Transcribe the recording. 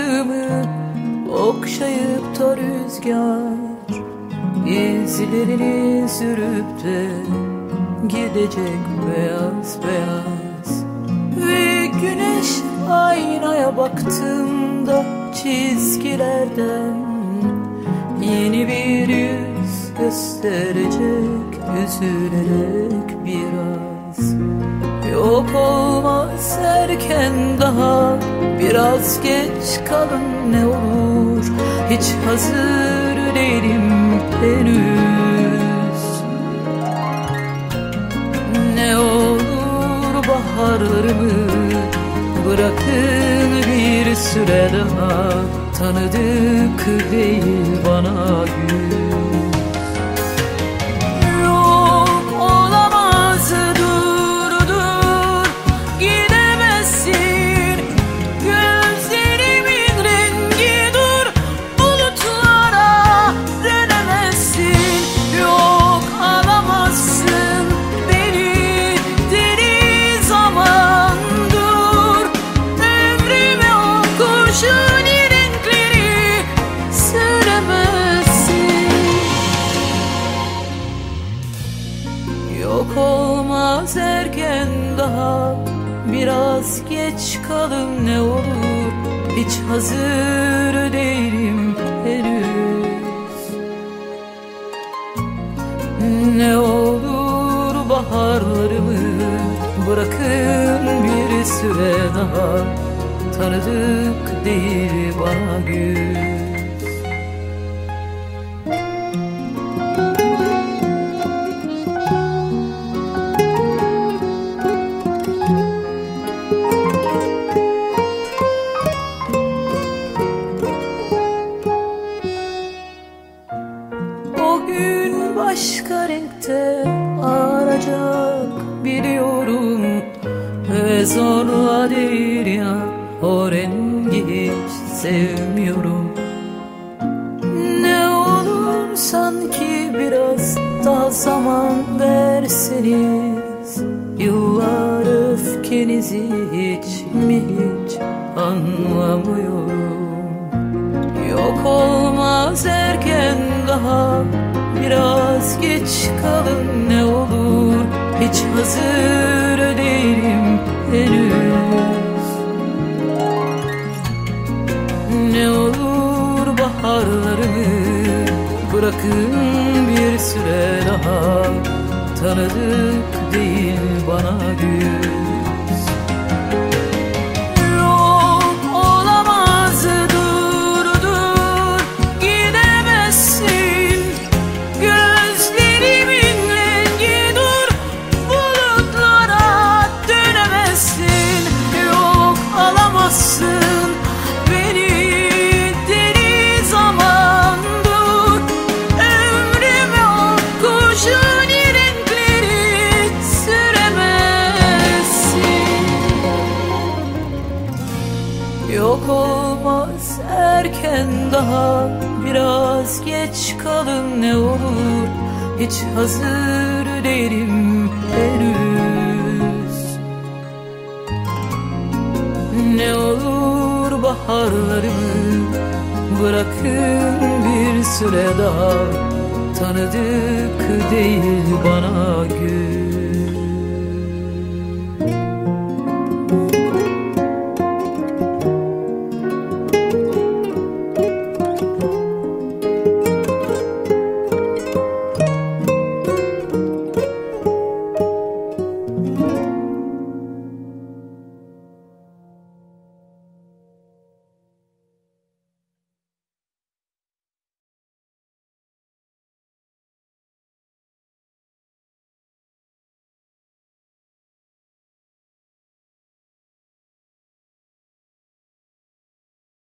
saçlarımı okşayıp da rüzgar İzlerini sürüp de gidecek beyaz beyaz. Ve güneş aynaya baktığımda çizgilerden Yeni bir yüz gösterecek üzülerek biraz Yok olmaz erken daha. Biraz geç kalın ne olur. Hiç hazır değilim henüz. Ne olur baharlarımı Bırakın bir süre daha. Tanıdık değil bana gün erken daha Biraz geç kalın ne olur. Hiç hazır değilim henüz. Ne olur baharlarımı Bırakın bir süre daha. Tanıdık değil bana gün başka renkte arayacak biliyorum. Ve zorla değil ya o rengi hiç sevmiyorum. Ne olur sanki biraz daha zaman verseniz. Yıllar öfkenizi hiç mi hiç anlamıyorum. Yok olmaz erken daha Biraz geç kalın ne olur. Hiç hazır değilim henüz. Ne olur baharlarımı Bırakın bir süre daha. Tanıdık değil bana gün Yok olmaz erken daha Biraz geç kalın ne olur. Hiç hazır değilim henüz. Ne olur baharlarımı Bırakın bir süre daha. Tanıdık değil bana gün